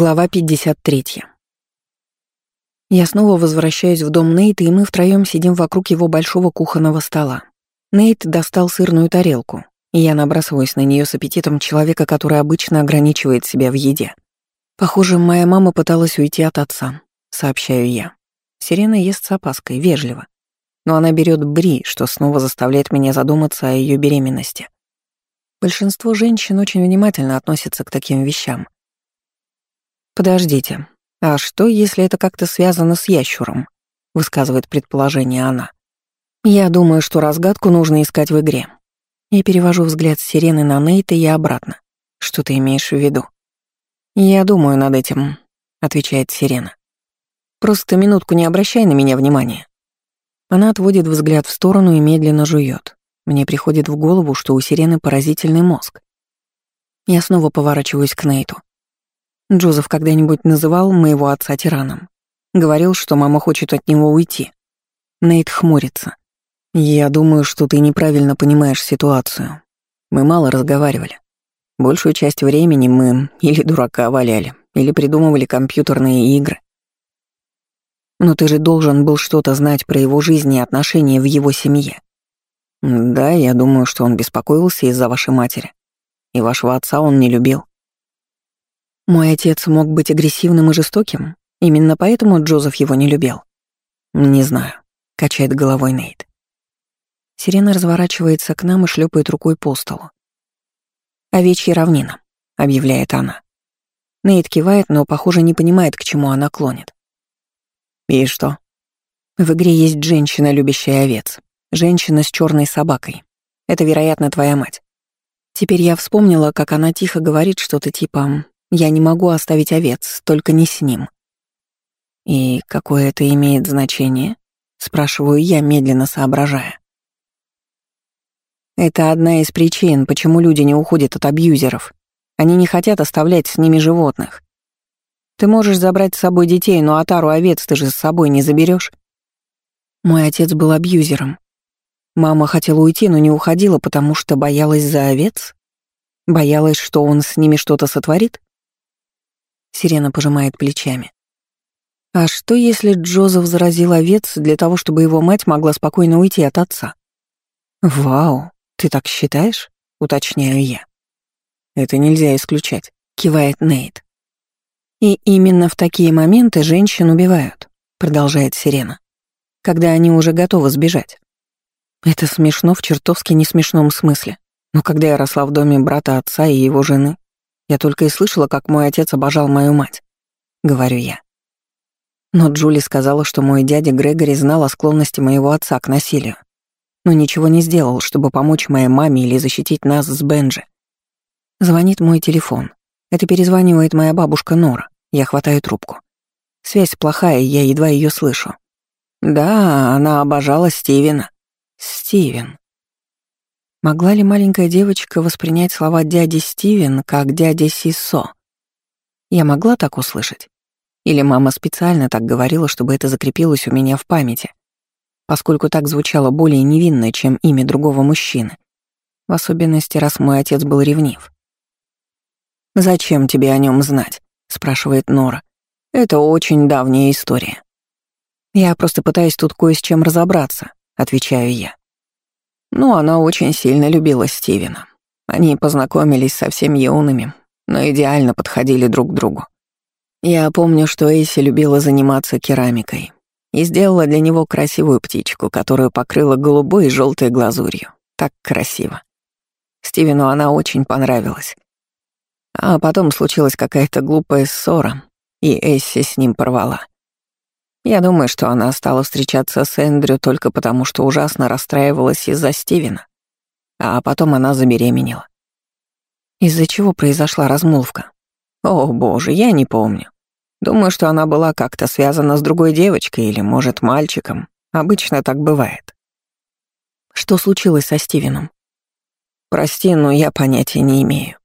Глава 53. Я снова возвращаюсь в дом Нейта, и мы втроем сидим вокруг его большого кухонного стола. Нейт достал сырную тарелку, и я набрасываюсь на нее с аппетитом человека, который обычно ограничивает себя в еде. Похоже, моя мама пыталась уйти от отца, сообщаю я. Сирена ест с опаской, вежливо. Но она берет бри, что снова заставляет меня задуматься о ее беременности. Большинство женщин очень внимательно относятся к таким вещам — «Подождите, а что, если это как-то связано с ящуром?» — высказывает предположение она. «Я думаю, что разгадку нужно искать в игре». Я перевожу взгляд с сирены на Нейта и обратно. «Что ты имеешь в виду?» «Я думаю над этим», — отвечает сирена. «Просто минутку не обращай на меня внимания». Она отводит взгляд в сторону и медленно жует. Мне приходит в голову, что у сирены поразительный мозг. Я снова поворачиваюсь к Нейту. Джозеф когда-нибудь называл моего отца тираном. Говорил, что мама хочет от него уйти. Нейт хмурится. «Я думаю, что ты неправильно понимаешь ситуацию. Мы мало разговаривали. Большую часть времени мы или дурака валяли, или придумывали компьютерные игры. Но ты же должен был что-то знать про его жизнь и отношения в его семье. Да, я думаю, что он беспокоился из-за вашей матери. И вашего отца он не любил. Мой отец мог быть агрессивным и жестоким, именно поэтому Джозеф его не любил. Не знаю, качает головой Нейт. Сирена разворачивается к нам и шлепает рукой по столу. «Овечья равнина», — объявляет она. Нейт кивает, но, похоже, не понимает, к чему она клонит. «И что?» «В игре есть женщина, любящая овец. Женщина с черной собакой. Это, вероятно, твоя мать. Теперь я вспомнила, как она тихо говорит что-то типа я не могу оставить овец, только не с ним. И какое это имеет значение? Спрашиваю я, медленно соображая. Это одна из причин, почему люди не уходят от абьюзеров. Они не хотят оставлять с ними животных. Ты можешь забрать с собой детей, но отару овец ты же с собой не заберешь. Мой отец был абьюзером. Мама хотела уйти, но не уходила, потому что боялась за овец? Боялась, что он с ними что-то сотворит? Сирена пожимает плечами. А что, если Джозеф заразил овец для того, чтобы его мать могла спокойно уйти от отца? Вау, ты так считаешь? Уточняю я. Это нельзя исключать, кивает Нейт. И именно в такие моменты женщин убивают, продолжает Сирена, когда они уже готовы сбежать. Это смешно в чертовски несмешном смысле. Но когда я росла в доме брата отца и его жены, я только и слышала, как мой отец обожал мою мать. Говорю я. Но Джули сказала, что мой дядя Грегори знал о склонности моего отца к насилию, но ничего не сделал, чтобы помочь моей маме или защитить нас с Бенджи. Звонит мой телефон. Это перезванивает моя бабушка Нора. Я хватаю трубку. Связь плохая, я едва ее слышу. Да, она обожала Стивена. Стивен. Могла ли маленькая девочка воспринять слова дяди Стивен как дяди Сисо? Я могла так услышать? Или мама специально так говорила, чтобы это закрепилось у меня в памяти, поскольку так звучало более невинно, чем имя другого мужчины, в особенности, раз мой отец был ревнив. «Зачем тебе о нем знать?» — спрашивает Нора. «Это очень давняя история». «Я просто пытаюсь тут кое с чем разобраться», — отвечаю я. Ну, она очень сильно любила Стивена. Они познакомились совсем юными, но идеально подходили друг к другу. Я помню, что Эйси любила заниматься керамикой и сделала для него красивую птичку, которую покрыла голубой и желтой глазурью. Так красиво. Стивену она очень понравилась. А потом случилась какая-то глупая ссора, и Эсси с ним порвала. Я думаю, что она стала встречаться с Эндрю только потому, что ужасно расстраивалась из-за Стивена. А потом она забеременела. Из-за чего произошла размолвка? О, боже, я не помню. Думаю, что она была как-то связана с другой девочкой или, может, мальчиком. Обычно так бывает. Что случилось со Стивеном? Прости, но я понятия не имею.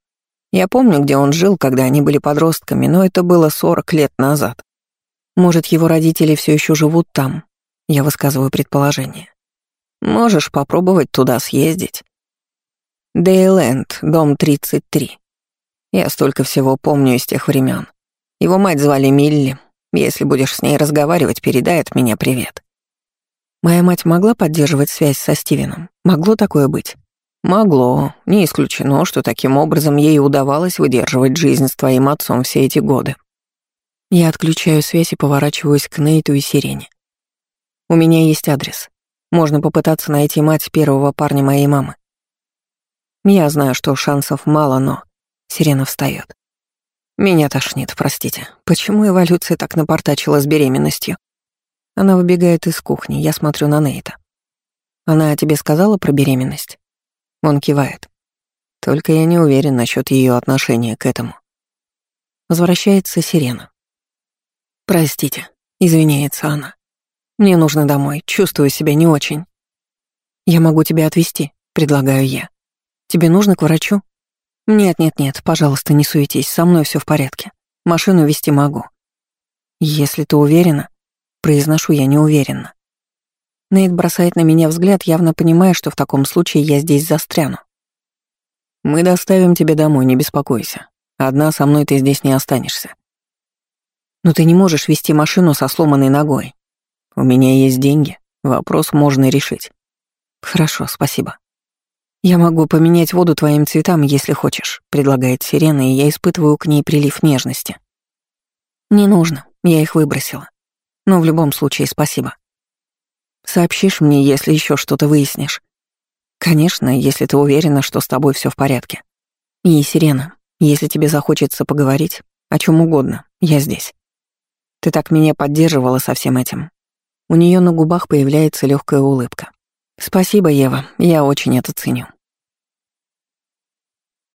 Я помню, где он жил, когда они были подростками, но это было 40 лет назад. Может, его родители все еще живут там? Я высказываю предположение. Можешь попробовать туда съездить. Дейленд, дом 33. Я столько всего помню из тех времен. Его мать звали Милли. Если будешь с ней разговаривать, передай от меня привет». Моя мать могла поддерживать связь со Стивеном? Могло такое быть? Могло. Не исключено, что таким образом ей удавалось выдерживать жизнь с твоим отцом все эти годы. Я отключаю связь и поворачиваюсь к Нейту и Сирене. У меня есть адрес. Можно попытаться найти мать первого парня моей мамы. Я знаю, что шансов мало, но... Сирена встает. Меня тошнит, простите. Почему эволюция так напортачила с беременностью? Она выбегает из кухни, я смотрю на Нейта. Она тебе сказала про беременность? Он кивает. Только я не уверен насчет ее отношения к этому. Возвращается сирена. «Простите», — извиняется она. «Мне нужно домой, чувствую себя не очень». «Я могу тебя отвезти», — предлагаю я. «Тебе нужно к врачу?» «Нет-нет-нет, пожалуйста, не суетись, со мной все в порядке. Машину вести могу». «Если ты уверена», — произношу я неуверенно. Нейт бросает на меня взгляд, явно понимая, что в таком случае я здесь застряну. «Мы доставим тебя домой, не беспокойся. Одна со мной ты здесь не останешься. Но ты не можешь вести машину со сломанной ногой. У меня есть деньги, вопрос можно решить. Хорошо, спасибо. Я могу поменять воду твоим цветам, если хочешь, предлагает Сирена, и я испытываю к ней прилив нежности. Не нужно, я их выбросила. Но в любом случае спасибо. Сообщишь мне, если еще что-то выяснишь. Конечно, если ты уверена, что с тобой все в порядке. И, Сирена, если тебе захочется поговорить, о чем угодно, я здесь. Ты так меня поддерживала со всем этим. У нее на губах появляется легкая улыбка. Спасибо, Ева, я очень это ценю.